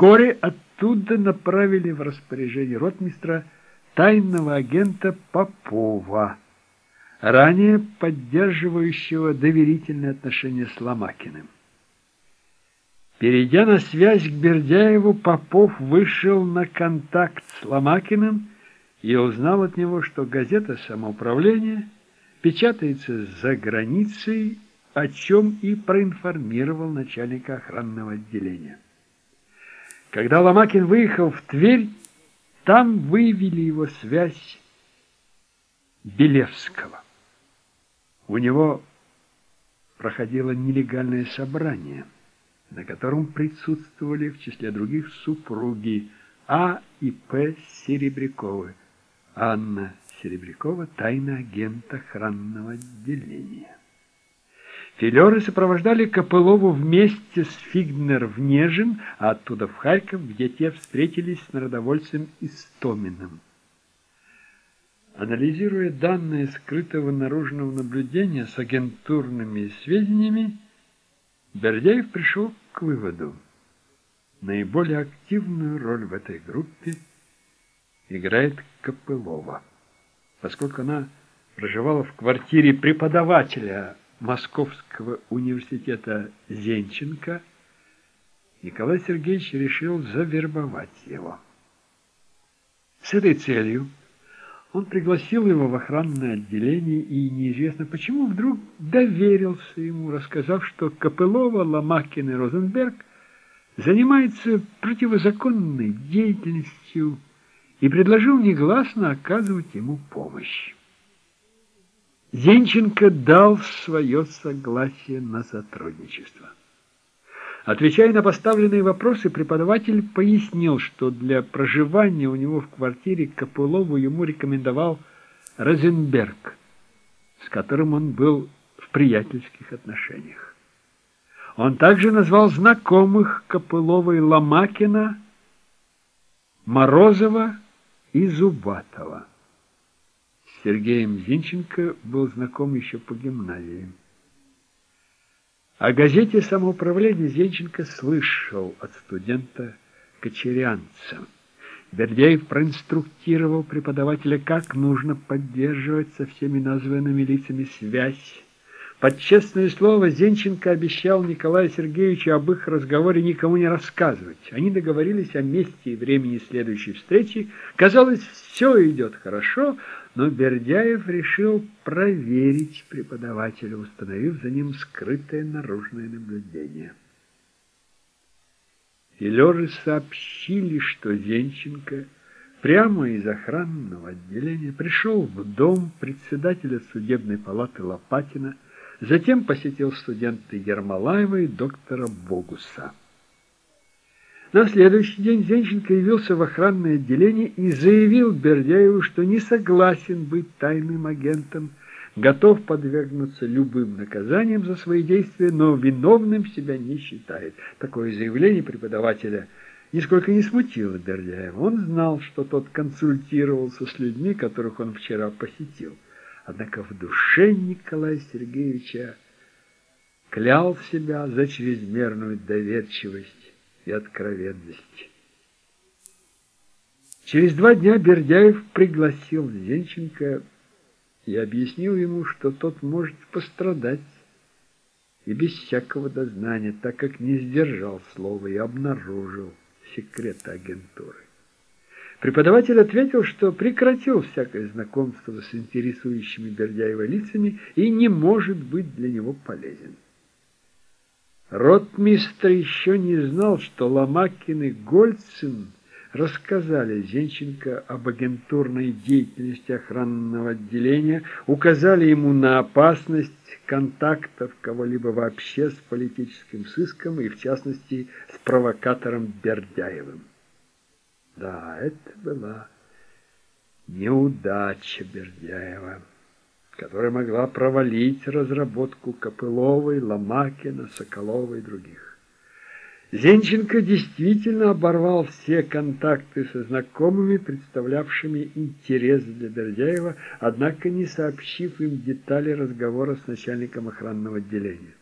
Вскоре оттуда направили в распоряжение ротмистра тайного агента Попова, ранее поддерживающего доверительные отношения с Ломакиным. Перейдя на связь к Бердяеву, Попов вышел на контакт с Ломакиным и узнал от него, что газета «Самоуправление» печатается за границей, о чем и проинформировал начальника охранного отделения. Когда Ломакин выехал в Тверь, там выявили его связь Белевского. У него проходило нелегальное собрание, на котором присутствовали в числе других супруги А и П. Серебряковы, Анна Серебрякова, тайный агент охранного отделения. Филеры сопровождали Копылову вместе с Фигнер в Нежин, а оттуда в Харьков, где те встретились с народовольцем Истоминым. Анализируя данные скрытого наружного наблюдения с агентурными сведениями, Бердяев пришел к выводу. Наиболее активную роль в этой группе играет Копылова, поскольку она проживала в квартире преподавателя Московского университета Зенченко, Николай Сергеевич решил завербовать его. С этой целью он пригласил его в охранное отделение и неизвестно почему вдруг доверился ему, рассказав, что Копылова, Ломакин и Розенберг занимаются противозаконной деятельностью и предложил негласно оказывать ему помощь. Зенченко дал свое согласие на сотрудничество. Отвечая на поставленные вопросы, преподаватель пояснил, что для проживания у него в квартире Копылову ему рекомендовал Розенберг, с которым он был в приятельских отношениях. Он также назвал знакомых Копылова Ломакина, Морозова и Зубатова. Сергеем Зинченко был знаком еще по гимназии. О газете самоуправления Зинченко слышал от студента Кочерянца. Бердяев проинструктировал преподавателя, как нужно поддерживать со всеми названными лицами связь. Под честное слово Зенченко обещал Николаю Сергеевичу об их разговоре никому не рассказывать. Они договорились о месте и времени следующей встречи. Казалось, все идет хорошо, но Бердяев решил проверить преподавателя, установив за ним скрытое наружное наблюдение. Филеры сообщили, что Зенченко прямо из охранного отделения пришел в дом председателя судебной палаты Лопатина, затем посетил студента Ермолаева и доктора Богуса. На следующий день Зенченко явился в охранное отделение и заявил Бердяеву, что не согласен быть тайным агентом, готов подвергнуться любым наказаниям за свои действия, но виновным себя не считает. Такое заявление преподавателя нисколько не смутило Бердяева. Он знал, что тот консультировался с людьми, которых он вчера посетил. Однако в душе Николая Сергеевича клял себя за чрезмерную доверчивость и откровенности. Через два дня Бердяев пригласил Зенченко и объяснил ему, что тот может пострадать и без всякого дознания, так как не сдержал слова и обнаружил секреты агентуры. Преподаватель ответил, что прекратил всякое знакомство с интересующими Бердяева лицами и не может быть для него полезен. Ротмистр еще не знал, что Ломакин и Гольцин рассказали Зенченко об агентурной деятельности охранного отделения, указали ему на опасность контактов кого-либо вообще с политическим сыском и, в частности, с провокатором Бердяевым. Да, это была неудача Бердяева которая могла провалить разработку Копыловой, Ломакина, Соколова и других. Зенченко действительно оборвал все контакты со знакомыми, представлявшими интерес для Бердяева, однако не сообщив им детали разговора с начальником охранного отделения.